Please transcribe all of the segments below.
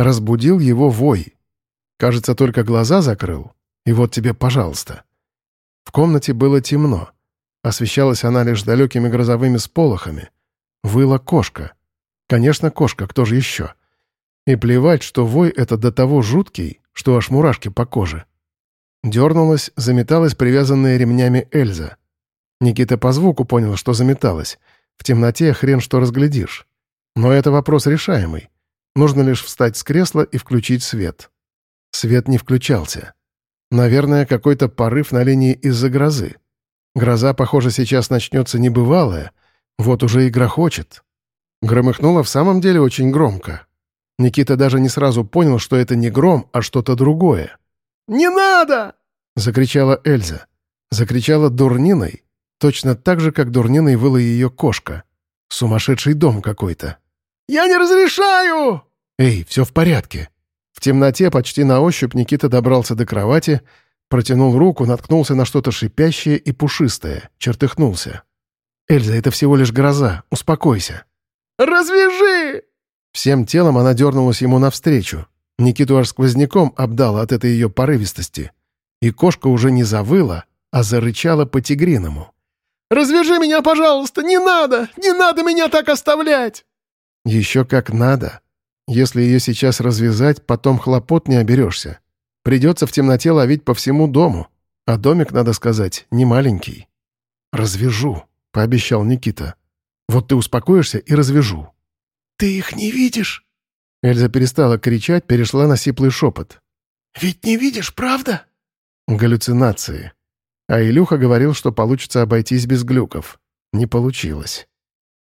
Разбудил его вой. Кажется, только глаза закрыл. И вот тебе, пожалуйста. В комнате было темно. Освещалась она лишь далекими грозовыми сполохами. Выла кошка. Конечно, кошка, кто же еще? И плевать, что вой это до того жуткий, что аж мурашки по коже. Дернулась, заметалась привязанная ремнями Эльза. Никита по звуку понял, что заметалась. В темноте хрен что разглядишь. Но это вопрос решаемый. Нужно лишь встать с кресла и включить свет. Свет не включался. Наверное, какой-то порыв на линии из-за грозы. Гроза, похоже, сейчас начнется небывалая. Вот уже и грохочет. Громыхнуло в самом деле очень громко. Никита даже не сразу понял, что это не гром, а что-то другое. «Не надо!» — закричала Эльза. Закричала дурниной, точно так же, как дурниной выла ее кошка. Сумасшедший дом какой-то. «Я не разрешаю!» «Эй, все в порядке!» В темноте почти на ощупь Никита добрался до кровати, протянул руку, наткнулся на что-то шипящее и пушистое, чертыхнулся. «Эльза, это всего лишь гроза, успокойся!» «Развяжи!» Всем телом она дернулась ему навстречу. Никиту аж сквозняком обдала от этой ее порывистости. И кошка уже не завыла, а зарычала по-тигриному. «Развяжи меня, пожалуйста! Не надо! Не надо меня так оставлять!» «Еще как надо. Если ее сейчас развязать, потом хлопот не оберешься. Придется в темноте ловить по всему дому. А домик, надо сказать, не маленький». «Развяжу», — пообещал Никита. «Вот ты успокоишься и развяжу». «Ты их не видишь?» Эльза перестала кричать, перешла на сиплый шепот. «Ведь не видишь, правда?» Галлюцинации. А Илюха говорил, что получится обойтись без глюков. Не получилось.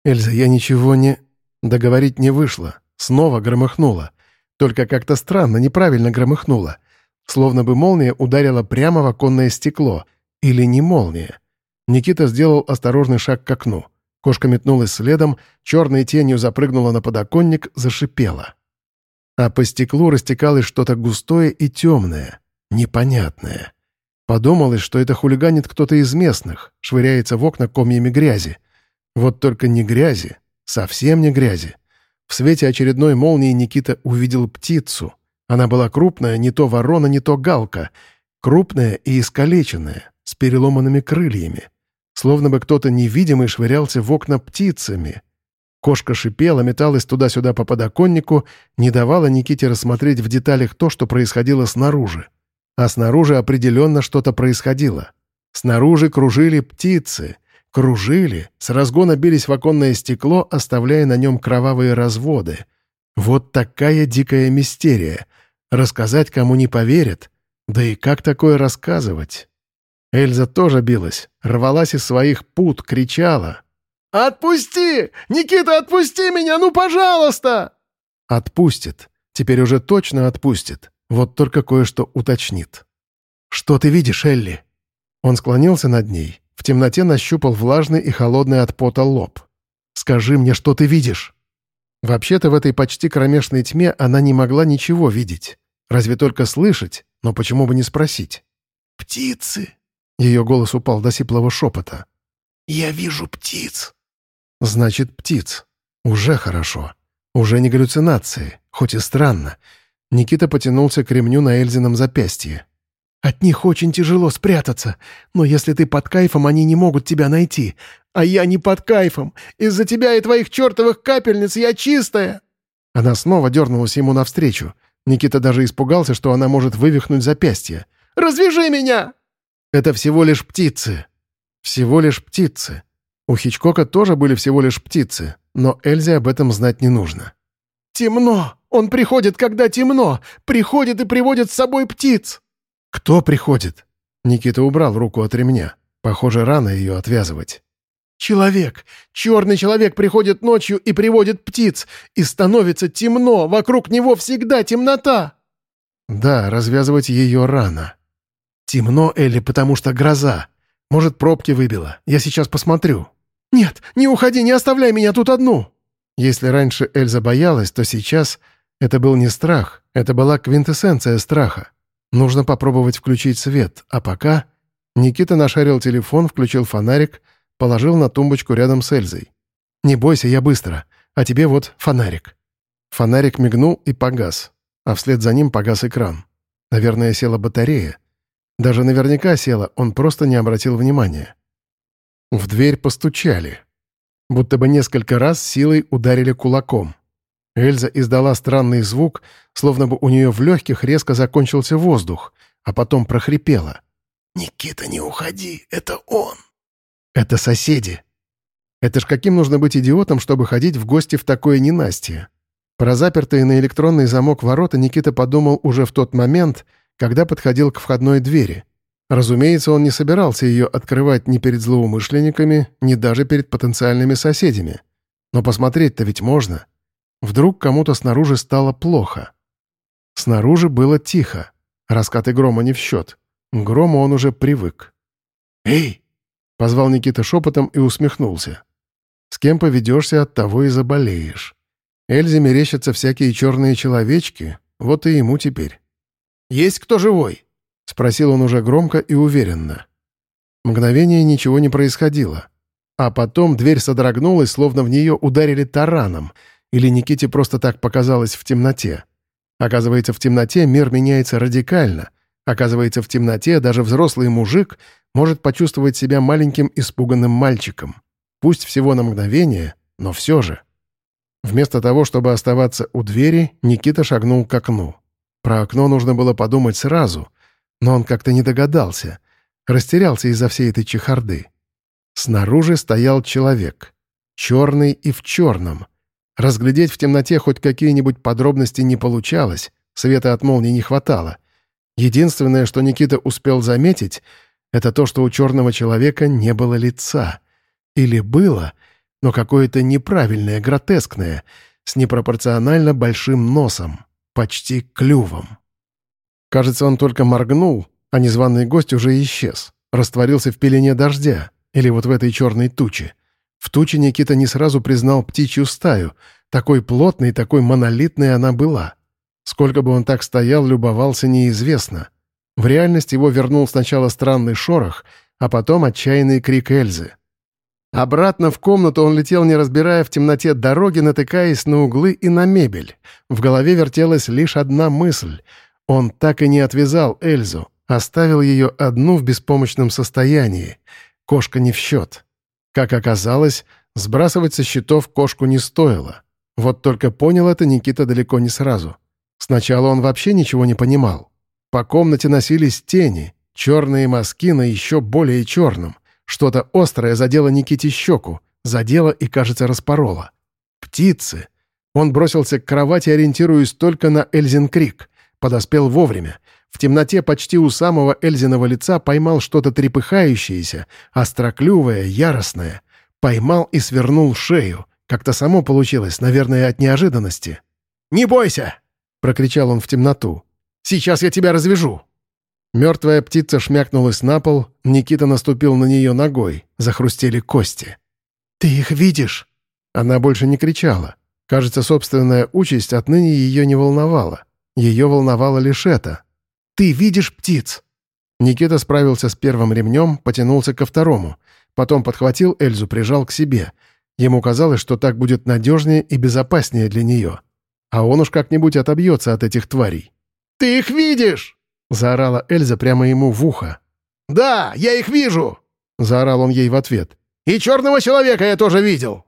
«Эльза, я ничего не...» Договорить не вышло. Снова громыхнуло. Только как-то странно, неправильно громыхнуло. Словно бы молния ударила прямо в оконное стекло. Или не молния. Никита сделал осторожный шаг к окну. Кошка метнулась следом, черной тенью запрыгнула на подоконник, зашипела. А по стеклу растекалось что-то густое и темное, непонятное. Подумалось, что это хулиганит кто-то из местных, швыряется в окна комьями грязи. Вот только не грязи, совсем не грязи. В свете очередной молнии Никита увидел птицу. Она была крупная, не то ворона, не то галка. Крупная и искалеченная, с переломанными крыльями. Словно бы кто-то невидимый швырялся в окна птицами. Кошка шипела, металась туда-сюда по подоконнику, не давала Никите рассмотреть в деталях то, что происходило снаружи. А снаружи определенно что-то происходило. Снаружи кружили птицы. Кружили, с разгона бились в оконное стекло, оставляя на нем кровавые разводы. Вот такая дикая мистерия. Рассказать кому не поверят. Да и как такое рассказывать? Эльза тоже билась, рвалась из своих пут, кричала. «Отпусти! Никита, отпусти меня, ну, пожалуйста!» Отпустит. Теперь уже точно отпустит. Вот только кое-что уточнит. «Что ты видишь, Элли?» Он склонился над ней, в темноте нащупал влажный и холодный от пота лоб. «Скажи мне, что ты видишь?» Вообще-то в этой почти кромешной тьме она не могла ничего видеть. Разве только слышать, но почему бы не спросить? «Птицы!» Ее голос упал до сиплого шепота. «Я вижу птиц». «Значит, птиц. Уже хорошо. Уже не галлюцинации, хоть и странно». Никита потянулся к ремню на Эльзином запястье. «От них очень тяжело спрятаться, но если ты под кайфом, они не могут тебя найти. А я не под кайфом. Из-за тебя и твоих чертовых капельниц я чистая!» Она снова дернулась ему навстречу. Никита даже испугался, что она может вывихнуть запястье. «Развяжи меня!» Это всего лишь птицы. Всего лишь птицы. У Хичкока тоже были всего лишь птицы, но Эльзе об этом знать не нужно. «Темно! Он приходит, когда темно! Приходит и приводит с собой птиц!» «Кто приходит?» Никита убрал руку от ремня. Похоже, рано ее отвязывать. «Человек! Черный человек приходит ночью и приводит птиц, и становится темно, вокруг него всегда темнота!» «Да, развязывать ее рано. «Темно, Элли, потому что гроза. Может, пробки выбило. Я сейчас посмотрю». «Нет, не уходи, не оставляй меня тут одну!» Если раньше Эльза боялась, то сейчас это был не страх, это была квинтэссенция страха. Нужно попробовать включить свет, а пока... Никита нашарил телефон, включил фонарик, положил на тумбочку рядом с Эльзой. «Не бойся, я быстро. А тебе вот фонарик». Фонарик мигнул и погас. а вслед за ним погас экран. Наверное, села батарея. Даже наверняка села, он просто не обратил внимания. В дверь постучали. Будто бы несколько раз силой ударили кулаком. Эльза издала странный звук, словно бы у нее в легких резко закончился воздух, а потом прохрипела. «Никита, не уходи, это он!» «Это соседи!» Это ж каким нужно быть идиотом, чтобы ходить в гости в такое ненастье? Про запертые на электронный замок ворота Никита подумал уже в тот момент, когда подходил к входной двери. Разумеется, он не собирался ее открывать ни перед злоумышленниками, ни даже перед потенциальными соседями. Но посмотреть-то ведь можно. Вдруг кому-то снаружи стало плохо. Снаружи было тихо. Раскаты грома не в счет. К грому он уже привык. «Эй!» — позвал Никита шепотом и усмехнулся. «С кем поведешься, от того и заболеешь». Эльзе мерещатся всякие черные человечки, вот и ему теперь. «Есть кто живой?» — спросил он уже громко и уверенно. Мгновение ничего не происходило. А потом дверь содрогнулась, словно в нее ударили тараном, или Никите просто так показалось в темноте. Оказывается, в темноте мир меняется радикально. Оказывается, в темноте даже взрослый мужик может почувствовать себя маленьким испуганным мальчиком. Пусть всего на мгновение, но все же. Вместо того, чтобы оставаться у двери, Никита шагнул к окну. Про окно нужно было подумать сразу, но он как-то не догадался. Растерялся из-за всей этой чехарды. Снаружи стоял человек. Черный и в черном. Разглядеть в темноте хоть какие-нибудь подробности не получалось, света от молнии не хватало. Единственное, что Никита успел заметить, это то, что у черного человека не было лица. Или было — но какое-то неправильное, гротескное, с непропорционально большим носом, почти клювом. Кажется, он только моргнул, а незваный гость уже исчез, растворился в пелене дождя или вот в этой черной туче. В туче Никита не сразу признал птичью стаю, такой плотной, такой монолитной она была. Сколько бы он так стоял, любовался, неизвестно. В реальность его вернул сначала странный шорох, а потом отчаянный крик Эльзы. Обратно в комнату он летел, не разбирая в темноте дороги, натыкаясь на углы и на мебель. В голове вертелась лишь одна мысль. Он так и не отвязал Эльзу, оставил ее одну в беспомощном состоянии. Кошка не в счет. Как оказалось, сбрасывать со счетов кошку не стоило. Вот только понял это Никита далеко не сразу. Сначала он вообще ничего не понимал. По комнате носились тени, черные мазки на еще более черном. Что-то острое задело Никите щеку, задело и, кажется, распороло. Птицы. Он бросился к кровати, ориентируясь только на Эльзин крик. Подоспел вовремя. В темноте почти у самого Эльзиного лица поймал что-то трепыхающееся, остроклювое, яростное. Поймал и свернул шею. Как-то само получилось, наверное, от неожиданности. «Не бойся!» — прокричал он в темноту. «Сейчас я тебя развяжу!» Мертвая птица шмякнулась на пол, Никита наступил на нее ногой, захрустели кости. «Ты их видишь?» Она больше не кричала. Кажется, собственная участь отныне ее не волновала. Ее волновало лишь это. «Ты видишь птиц?» Никита справился с первым ремнем, потянулся ко второму. Потом подхватил Эльзу, прижал к себе. Ему казалось, что так будет надежнее и безопаснее для нее. А он уж как-нибудь отобьется от этих тварей. «Ты их видишь?» — заорала Эльза прямо ему в ухо. «Да, я их вижу!» — заорал он ей в ответ. «И черного человека я тоже видел!»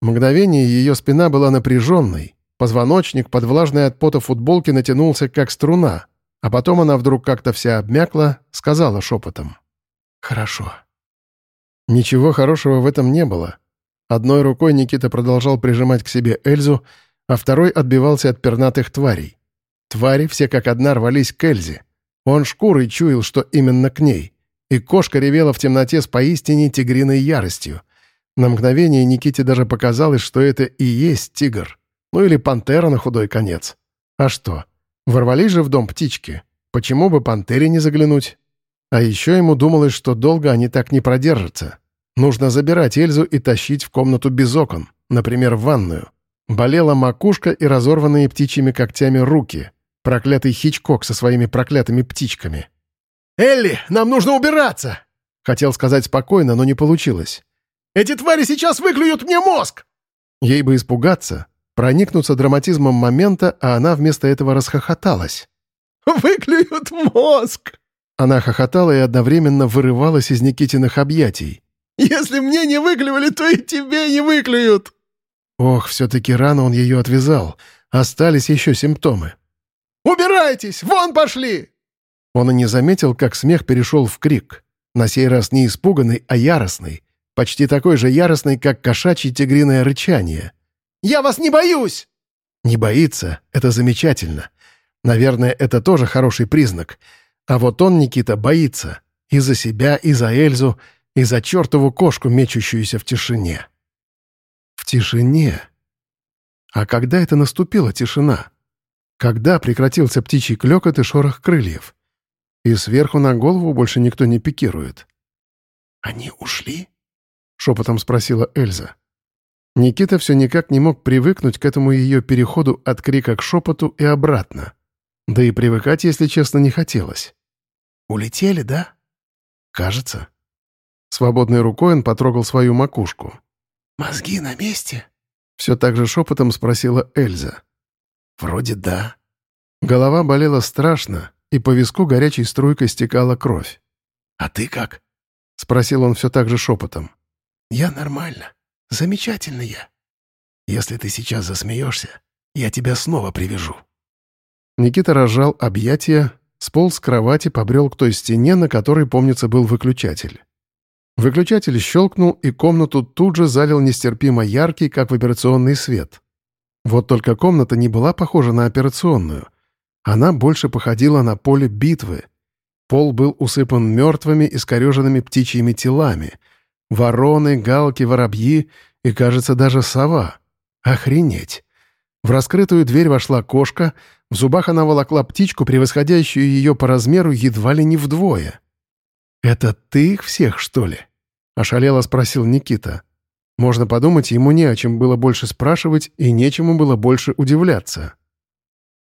Мгновение ее спина была напряженной. Позвоночник под влажной от пота футболки натянулся, как струна. А потом она вдруг как-то вся обмякла, сказала шепотом. «Хорошо». Ничего хорошего в этом не было. Одной рукой Никита продолжал прижимать к себе Эльзу, а второй отбивался от пернатых тварей. Твари все как одна рвались к Эльзе. Он шкурой чуял, что именно к ней. И кошка ревела в темноте с поистине тигриной яростью. На мгновение Никите даже показалось, что это и есть тигр. Ну или пантера на худой конец. А что? Ворвались же в дом птички. Почему бы пантере не заглянуть? А еще ему думалось, что долго они так не продержатся. Нужно забирать Эльзу и тащить в комнату без окон, например, в ванную. Болела макушка и разорванные птичьими когтями руки. Проклятый Хичкок со своими проклятыми птичками. «Элли, нам нужно убираться!» Хотел сказать спокойно, но не получилось. «Эти твари сейчас выклюют мне мозг!» Ей бы испугаться, проникнуться драматизмом момента, а она вместо этого расхохоталась. «Выклюют мозг!» Она хохотала и одновременно вырывалась из Никитиных объятий. «Если мне не выклювали, то и тебе не выклюют!» Ох, все-таки рано он ее отвязал. Остались еще симптомы. «Убирайтесь! Вон пошли!» Он и не заметил, как смех перешел в крик. На сей раз не испуганный, а яростный. Почти такой же яростный, как кошачье тигриное рычание. «Я вас не боюсь!» Не боится — это замечательно. Наверное, это тоже хороший признак. А вот он, Никита, боится. И за себя, и за Эльзу, и за чертову кошку, мечущуюся в тишине. В тишине. А когда это наступила тишина? Когда прекратился птичий клёкот и шорох крыльев? И сверху на голову больше никто не пикирует. «Они ушли?» — шепотом спросила Эльза. Никита все никак не мог привыкнуть к этому ее переходу от крика к шепоту и обратно. Да и привыкать, если честно, не хотелось. «Улетели, да?» «Кажется». Свободной рукой он потрогал свою макушку. «Мозги на месте?» Все так же шепотом спросила Эльза. «Вроде да». Голова болела страшно, и по виску горячей струйкой стекала кровь. «А ты как?» — спросил он все так же шепотом. «Я нормально. Замечательно я. Если ты сейчас засмеешься, я тебя снова привяжу». Никита разжал объятия, сполз с кровати, побрел к той стене, на которой, помнится, был выключатель. Выключатель щелкнул, и комнату тут же залил нестерпимо яркий, как в операционный свет. Вот только комната не была похожа на операционную. Она больше походила на поле битвы. Пол был усыпан мертвыми, искореженными птичьими телами. Вороны, галки, воробьи и, кажется, даже сова. Охренеть! В раскрытую дверь вошла кошка, в зубах она волокла птичку, превосходящую ее по размеру едва ли не вдвое. «Это ты их всех, что ли?» — ошалело спросил Никита. Можно подумать, ему не о чем было больше спрашивать и нечему было больше удивляться.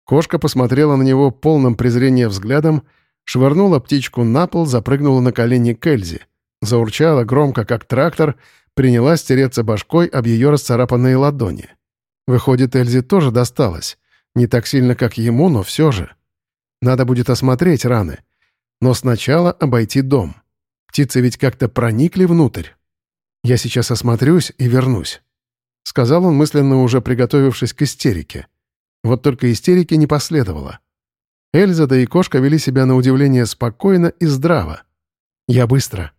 Кошка посмотрела на него полным презрения взглядом, швырнула птичку на пол, запрыгнула на колени Кельзи, заурчала громко, как трактор, принялась тереться башкой об ее расцарапанные ладони. Выходит, Эльзе тоже досталось. Не так сильно, как ему, но все же. Надо будет осмотреть раны. Но сначала обойти дом. Птицы ведь как-то проникли внутрь. Я сейчас осмотрюсь и вернусь. Сказал он, мысленно уже приготовившись к истерике. Вот только истерики не последовало. Эльза да и кошка вели себя на удивление спокойно и здраво. Я быстро.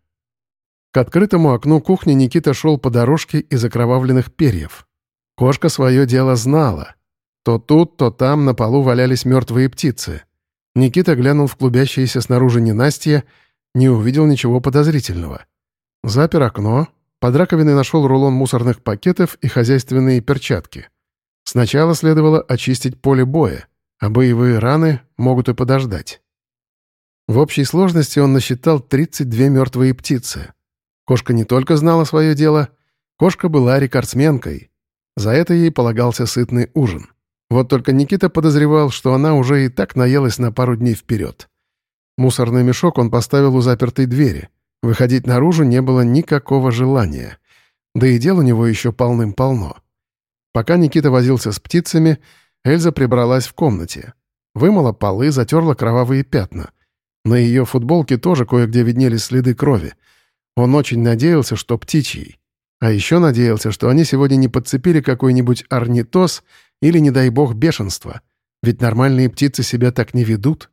К открытому окну кухни Никита шел по дорожке из окровавленных перьев. Кошка свое дело знала. То тут, то там на полу валялись мертвые птицы. Никита глянул в клубящееся снаружи ненастье, не увидел ничего подозрительного. Запер окно, под раковиной нашел рулон мусорных пакетов и хозяйственные перчатки. Сначала следовало очистить поле боя, а боевые раны могут и подождать. В общей сложности он насчитал 32 мертвые птицы. Кошка не только знала свое дело, кошка была рекордсменкой. За это ей полагался сытный ужин. Вот только Никита подозревал, что она уже и так наелась на пару дней вперед. Мусорный мешок он поставил у запертой двери. Выходить наружу не было никакого желания. Да и дел у него еще полным-полно. Пока Никита возился с птицами, Эльза прибралась в комнате. Вымыла полы, затерла кровавые пятна. На ее футболке тоже кое-где виднелись следы крови. Он очень надеялся, что птичьей. А еще надеялся, что они сегодня не подцепили какой-нибудь орнитоз или, не дай бог, бешенство. Ведь нормальные птицы себя так не ведут.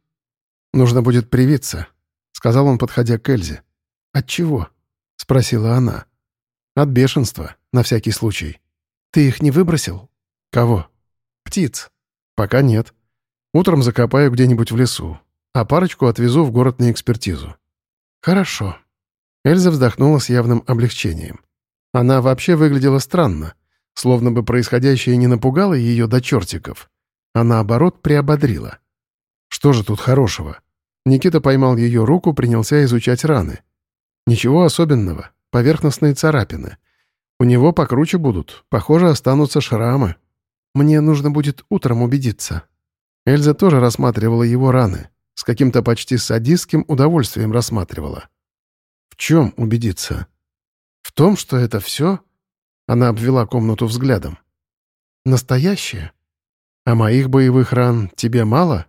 «Нужно будет привиться», — сказал он, подходя к Эльзе. «От чего?» — спросила она. «От бешенства, на всякий случай». «Ты их не выбросил?» «Кого?» «Птиц». «Пока нет. Утром закопаю где-нибудь в лесу, а парочку отвезу в город на экспертизу». «Хорошо». Эльза вздохнула с явным облегчением. Она вообще выглядела странно, словно бы происходящее не напугало ее до чертиков, а наоборот приободрило. Что же тут хорошего? Никита поймал ее руку, принялся изучать раны. Ничего особенного, поверхностные царапины. У него покруче будут, похоже, останутся шрамы. Мне нужно будет утром убедиться. Эльза тоже рассматривала его раны, с каким-то почти садистским удовольствием рассматривала. Чем убедиться? В том, что это все? Она обвела комнату взглядом. Настоящее. А моих боевых ран тебе мало?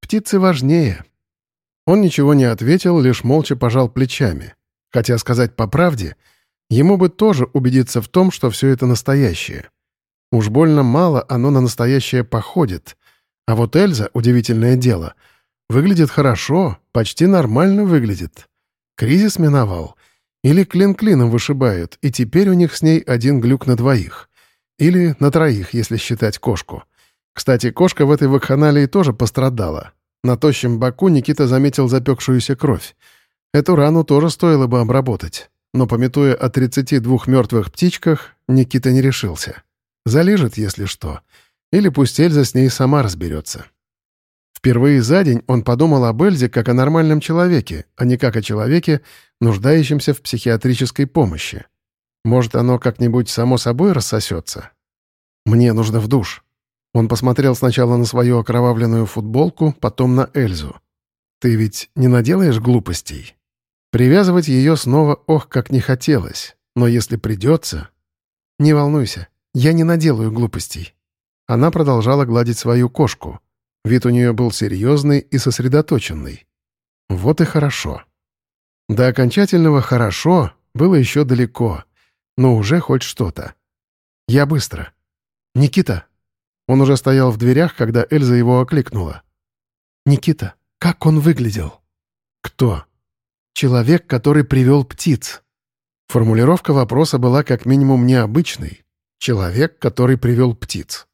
Птицы важнее». Он ничего не ответил, лишь молча пожал плечами. Хотя сказать по правде, ему бы тоже убедиться в том, что все это настоящее. Уж больно мало оно на настоящее походит. А вот Эльза, удивительное дело, выглядит хорошо, почти нормально выглядит. Кризис миновал. Или клин клином вышибают, и теперь у них с ней один глюк на двоих. Или на троих, если считать кошку. Кстати, кошка в этой вакханалии тоже пострадала. На тощем боку Никита заметил запекшуюся кровь. Эту рану тоже стоило бы обработать. Но, пометуя о 32 мертвых птичках, Никита не решился. Залежит, если что. Или пусть Эльза с ней сама разберется. Впервые за день он подумал об Эльзе как о нормальном человеке, а не как о человеке, нуждающемся в психиатрической помощи. Может, оно как-нибудь само собой рассосется? Мне нужно в душ. Он посмотрел сначала на свою окровавленную футболку, потом на Эльзу. Ты ведь не наделаешь глупостей? Привязывать ее снова ох, как не хотелось. Но если придется... Не волнуйся, я не наделаю глупостей. Она продолжала гладить свою кошку. Вид у нее был серьезный и сосредоточенный. Вот и хорошо. До окончательного «хорошо» было еще далеко, но уже хоть что-то. Я быстро. «Никита!» Он уже стоял в дверях, когда Эльза его окликнула. «Никита, как он выглядел?» «Кто?» «Человек, который привел птиц». Формулировка вопроса была как минимум необычной. Человек, который привел птиц.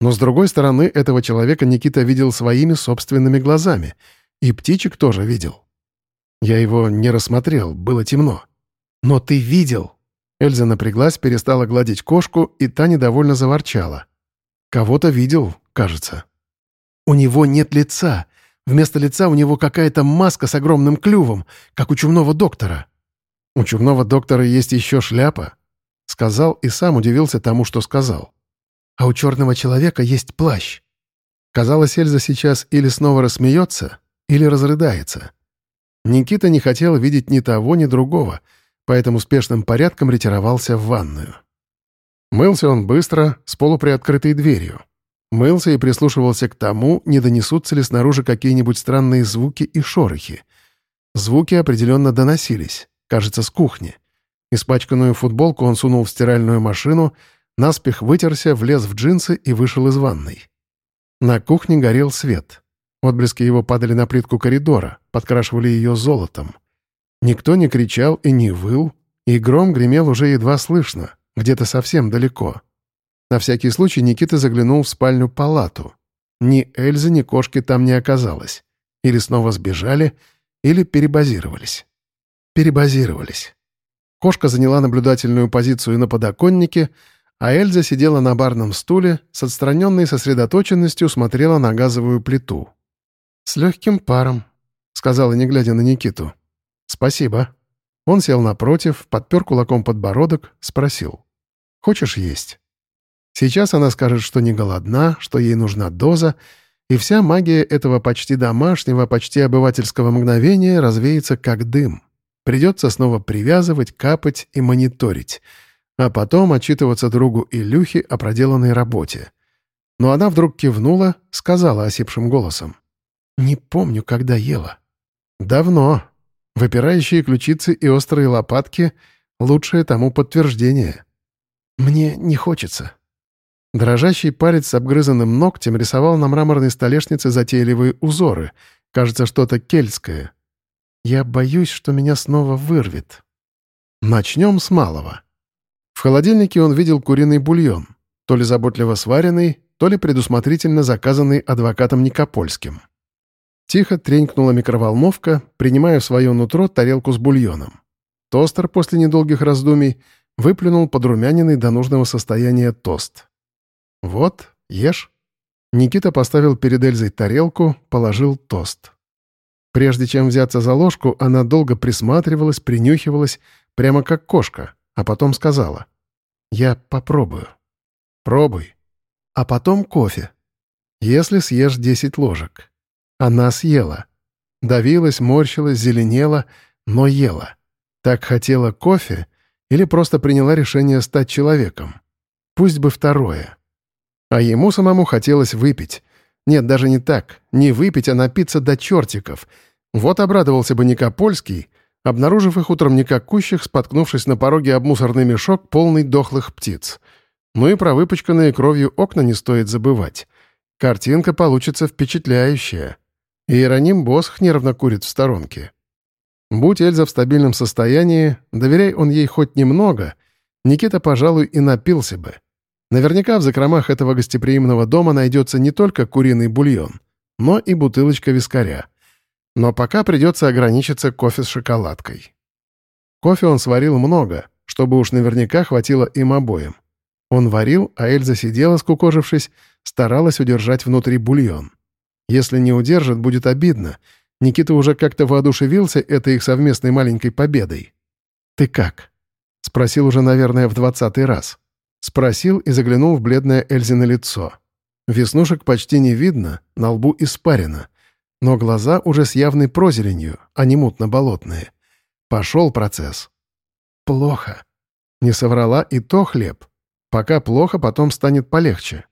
Но, с другой стороны, этого человека Никита видел своими собственными глазами. И птичек тоже видел. Я его не рассмотрел, было темно. «Но ты видел!» Эльза напряглась, перестала гладить кошку, и та недовольно заворчала. «Кого-то видел, кажется». «У него нет лица. Вместо лица у него какая-то маска с огромным клювом, как у чумного доктора». «У чумного доктора есть еще шляпа?» Сказал и сам удивился тому, что сказал. «А у черного человека есть плащ». Казалось, Эльза сейчас или снова рассмеется, или разрыдается. Никита не хотел видеть ни того, ни другого, поэтому спешным порядком ретировался в ванную. Мылся он быстро, с полуприоткрытой дверью. Мылся и прислушивался к тому, не донесутся ли снаружи какие-нибудь странные звуки и шорохи. Звуки определенно доносились, кажется, с кухни. Испачканную футболку он сунул в стиральную машину, наспех вытерся, влез в джинсы и вышел из ванной. На кухне горел свет. Отблески его падали на плитку коридора, подкрашивали ее золотом. Никто не кричал и не выл, и гром гремел уже едва слышно, где-то совсем далеко. На всякий случай Никита заглянул в спальню-палату. Ни Эльзы, ни кошки там не оказалось. Или снова сбежали, или перебазировались. Перебазировались. Кошка заняла наблюдательную позицию на подоконнике, а Эльза сидела на барном стуле, с отстраненной сосредоточенностью смотрела на газовую плиту. «С легким паром», — сказала, не глядя на Никиту. «Спасибо». Он сел напротив, подпер кулаком подбородок, спросил. «Хочешь есть?» Сейчас она скажет, что не голодна, что ей нужна доза, и вся магия этого почти домашнего, почти обывательского мгновения развеется как дым. Придется снова привязывать, капать и мониторить, а потом отчитываться другу Илюхе о проделанной работе. Но она вдруг кивнула, сказала осипшим голосом. «Не помню, когда ела». «Давно», Выпирающие ключицы и острые лопатки — лучшее тому подтверждение. Мне не хочется. Дрожащий палец с обгрызанным ногтем рисовал на мраморной столешнице затейливые узоры. Кажется, что-то кельтское. Я боюсь, что меня снова вырвет. Начнем с малого. В холодильнике он видел куриный бульон, то ли заботливо сваренный, то ли предусмотрительно заказанный адвокатом Никопольским. Тихо тренькнула микроволновка, принимая в свое нутро тарелку с бульоном. Тостер после недолгих раздумий выплюнул подрумяненный до нужного состояния тост. «Вот, ешь». Никита поставил перед Эльзой тарелку, положил тост. Прежде чем взяться за ложку, она долго присматривалась, принюхивалась, прямо как кошка, а потом сказала. «Я попробую». «Пробуй». «А потом кофе. Если съешь десять ложек». Она съела. Давилась, морщилась, зеленела, но ела. Так хотела кофе или просто приняла решение стать человеком? Пусть бы второе. А ему самому хотелось выпить. Нет, даже не так. Не выпить, а напиться до чертиков. Вот обрадовался бы Никопольский, обнаружив их утром никакущих, споткнувшись на пороге об мусорный мешок, полный дохлых птиц. Ну и про выпачканные кровью окна не стоит забывать. Картинка получится впечатляющая. Иероним Босх нервно курит в сторонке. Будь Эльза в стабильном состоянии, доверяй он ей хоть немного, Никита, пожалуй, и напился бы. Наверняка в закромах этого гостеприимного дома найдется не только куриный бульон, но и бутылочка вискаря. Но пока придется ограничиться кофе с шоколадкой. Кофе он сварил много, чтобы уж наверняка хватило им обоим. Он варил, а Эльза сидела, скукожившись, старалась удержать внутри бульон. Если не удержит, будет обидно. Никита уже как-то воодушевился этой их совместной маленькой победой. «Ты как?» — спросил уже, наверное, в двадцатый раз. Спросил и заглянул в бледное Эльзино лицо. Веснушек почти не видно, на лбу испарено. Но глаза уже с явной прозеленью, а не мутно-болотные. Пошел процесс. «Плохо». Не соврала и то хлеб. Пока плохо, потом станет полегче.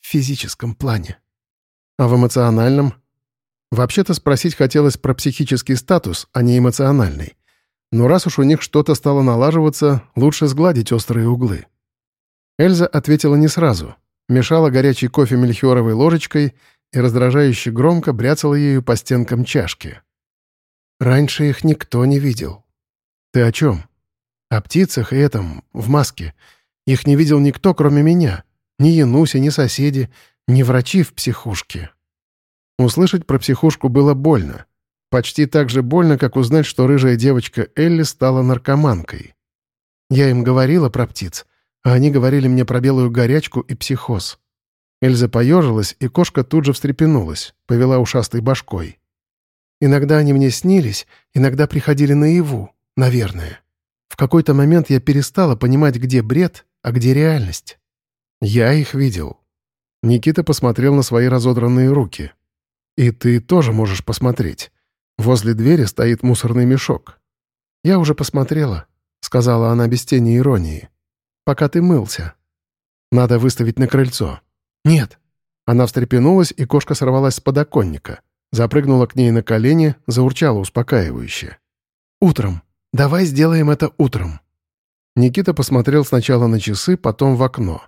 В физическом плане. А в эмоциональном? Вообще-то спросить хотелось про психический статус, а не эмоциональный. Но раз уж у них что-то стало налаживаться, лучше сгладить острые углы. Эльза ответила не сразу. Мешала горячий кофе мельхиоровой ложечкой и раздражающе громко бряцала ею по стенкам чашки. «Раньше их никто не видел». «Ты о чем?» «О птицах и этом, в маске. Их не видел никто, кроме меня. Ни Януся, ни соседи, ни врачи в психушке». Услышать про психушку было больно. Почти так же больно, как узнать, что рыжая девочка Элли стала наркоманкой. Я им говорила про птиц, а они говорили мне про белую горячку и психоз. Эльза поежилась, и кошка тут же встрепенулась, повела ушастой башкой. Иногда они мне снились, иногда приходили наяву, наверное. В какой-то момент я перестала понимать, где бред, а где реальность. Я их видел. Никита посмотрел на свои разодранные руки. И ты тоже можешь посмотреть. Возле двери стоит мусорный мешок. Я уже посмотрела, сказала она без тени иронии пока ты мылся. Надо выставить на крыльцо. Нет. Она встрепенулась, и кошка сорвалась с подоконника. Запрыгнула к ней на колени, заурчала успокаивающе. «Утром. Давай сделаем это утром». Никита посмотрел сначала на часы, потом в окно.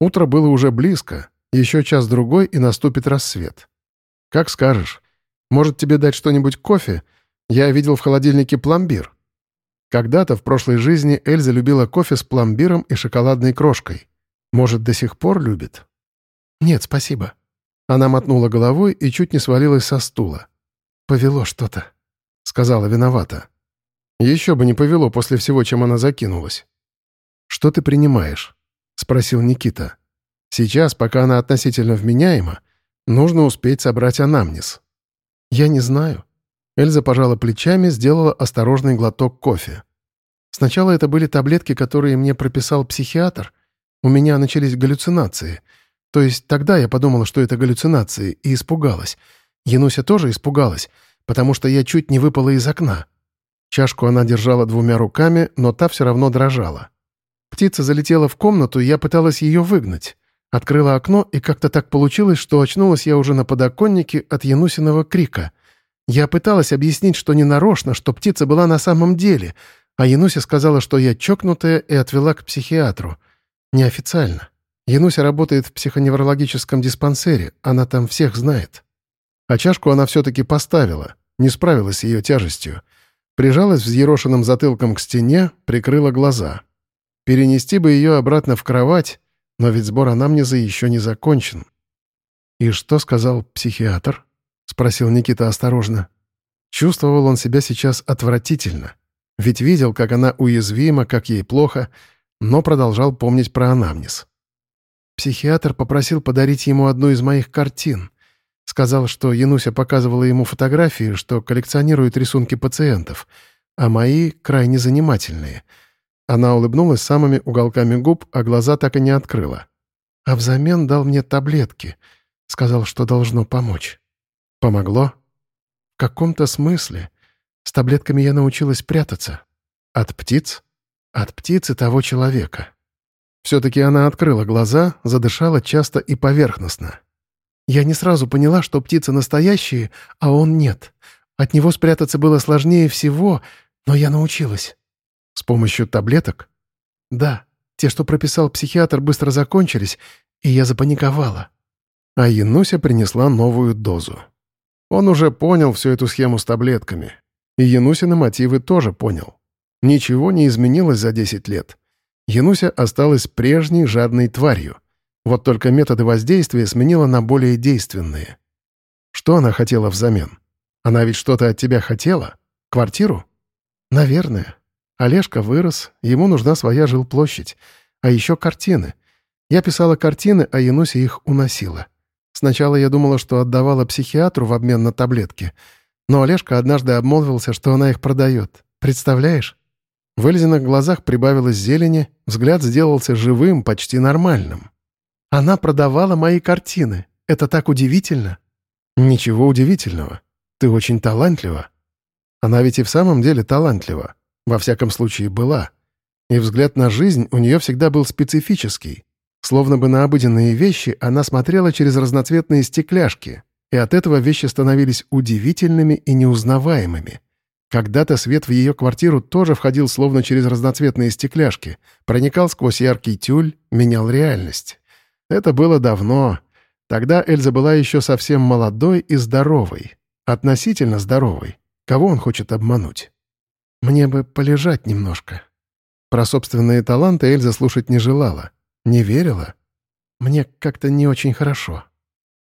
Утро было уже близко, еще час-другой, и наступит рассвет. «Как скажешь. Может, тебе дать что-нибудь кофе? Я видел в холодильнике пломбир». Когда-то в прошлой жизни Эльза любила кофе с пломбиром и шоколадной крошкой. Может, до сих пор любит? «Нет, спасибо». Она мотнула головой и чуть не свалилась со стула. «Повело что-то», — сказала виновата. Еще бы не повело после всего, чем она закинулась. «Что ты принимаешь?» — спросил Никита. «Сейчас, пока она относительно вменяема, нужно успеть собрать анамнез». «Я не знаю», Эльза пожала плечами, сделала осторожный глоток кофе. Сначала это были таблетки, которые мне прописал психиатр. У меня начались галлюцинации. То есть тогда я подумала, что это галлюцинации, и испугалась. Януся тоже испугалась, потому что я чуть не выпала из окна. Чашку она держала двумя руками, но та все равно дрожала. Птица залетела в комнату, и я пыталась ее выгнать. Открыла окно, и как-то так получилось, что очнулась я уже на подоконнике от Янусиного крика — я пыталась объяснить, что не нарочно, что птица была на самом деле, а Януся сказала, что я чокнутая и отвела к психиатру. Неофициально. Януся работает в психоневрологическом диспансере, она там всех знает. А чашку она все-таки поставила, не справилась с ее тяжестью. Прижалась взъерошенным затылком к стене, прикрыла глаза. Перенести бы ее обратно в кровать, но ведь сбор анамнеза еще не закончен. И что сказал психиатр? — спросил Никита осторожно. Чувствовал он себя сейчас отвратительно. Ведь видел, как она уязвима, как ей плохо, но продолжал помнить про анамнез. Психиатр попросил подарить ему одну из моих картин. Сказал, что Януся показывала ему фотографии, что коллекционирует рисунки пациентов, а мои крайне занимательные. Она улыбнулась самыми уголками губ, а глаза так и не открыла. А взамен дал мне таблетки. Сказал, что должно помочь. Помогло? В каком-то смысле. С таблетками я научилась прятаться. От птиц? От птицы того человека. Все-таки она открыла глаза, задышала часто и поверхностно. «Я не сразу поняла, что птицы настоящие, а он нет. От него спрятаться было сложнее всего, но я научилась». «С помощью таблеток?» «Да. Те, что прописал психиатр, быстро закончились, и я запаниковала». А Януся принесла новую дозу. Он уже понял всю эту схему с таблетками. И Янусины мотивы тоже понял. Ничего не изменилось за 10 лет. Януся осталась прежней жадной тварью. Вот только методы воздействия сменила на более действенные. Что она хотела взамен? Она ведь что-то от тебя хотела? Квартиру? Наверное. Олежка вырос, ему нужна своя жилплощадь. А еще картины. Я писала картины, а Януся их уносила. Сначала я думала, что отдавала психиатру в обмен на таблетки. Но Олежка однажды обмолвился, что она их продает. Представляешь? В Эльзиных глазах прибавилось зелени, взгляд сделался живым, почти нормальным. «Она продавала мои картины. Это так удивительно!» «Ничего удивительного. Ты очень талантлива». Она ведь и в самом деле талантлива. Во всяком случае, была. И взгляд на жизнь у нее всегда был специфический. Словно бы на обыденные вещи она смотрела через разноцветные стекляшки, и от этого вещи становились удивительными и неузнаваемыми — когда-то свет в ее квартиру тоже входил словно через разноцветные стекляшки, проникал сквозь яркий тюль, менял реальность. Это было давно. Тогда Эльза была еще совсем молодой и здоровой. Относительно здоровой. Кого он хочет обмануть? Мне бы полежать немножко. Про собственные таланты Эльза слушать не желала. Не верила. Мне как-то не очень хорошо.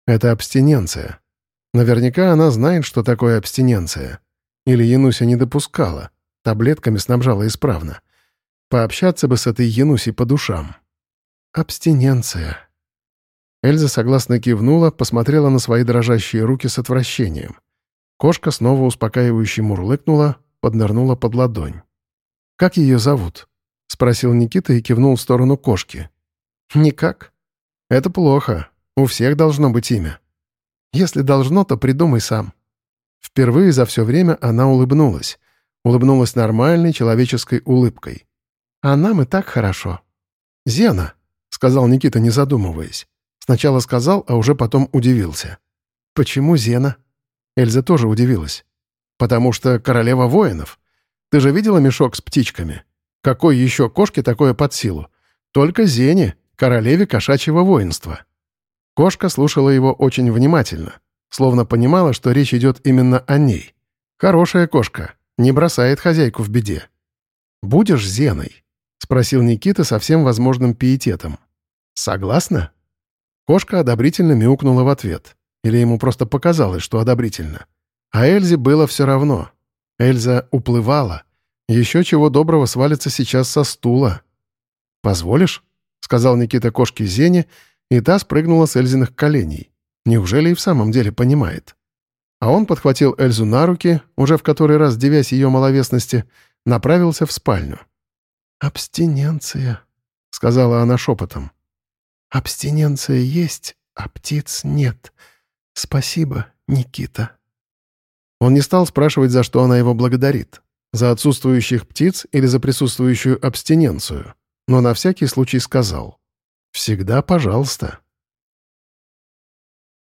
Это абстиненция. Наверняка она знает, что такое абстиненция. Или Януся не допускала, таблетками снабжала исправно. Пообщаться бы с этой Янусей по душам. Абстиненция. Эльза согласно кивнула, посмотрела на свои дрожащие руки с отвращением. Кошка снова успокаивающе мурлыкнула, поднырнула под ладонь. «Как ее зовут?» — спросил Никита и кивнул в сторону кошки. «Никак». «Это плохо. У всех должно быть имя». «Если должно, то придумай сам». Впервые за все время она улыбнулась. Улыбнулась нормальной человеческой улыбкой. «А нам и так хорошо». «Зена», — сказал Никита, не задумываясь. Сначала сказал, а уже потом удивился. «Почему Зена?» Эльза тоже удивилась. «Потому что королева воинов. Ты же видела мешок с птичками? Какой еще кошке такое под силу? Только Зене, королеве кошачьего воинства». Кошка слушала его очень внимательно словно понимала, что речь идет именно о ней. Хорошая кошка, не бросает хозяйку в беде. «Будешь Зеной?» — спросил Никита со всем возможным пиететом. «Согласна?» Кошка одобрительно мяукнула в ответ. Или ему просто показалось, что одобрительно. А Эльзе было все равно. Эльза уплывала. Еще чего доброго свалится сейчас со стула. «Позволишь?» — сказал Никита кошке Зене, и та спрыгнула с Эльзиных коленей. Неужели и в самом деле понимает? А он подхватил Эльзу на руки, уже в который раз девясь ее маловесности, направился в спальню. «Абстиненция», — сказала она шепотом. «Абстиненция есть, а птиц нет. Спасибо, Никита». Он не стал спрашивать, за что она его благодарит. За отсутствующих птиц или за присутствующую абстиненцию. Но на всякий случай сказал. «Всегда пожалуйста».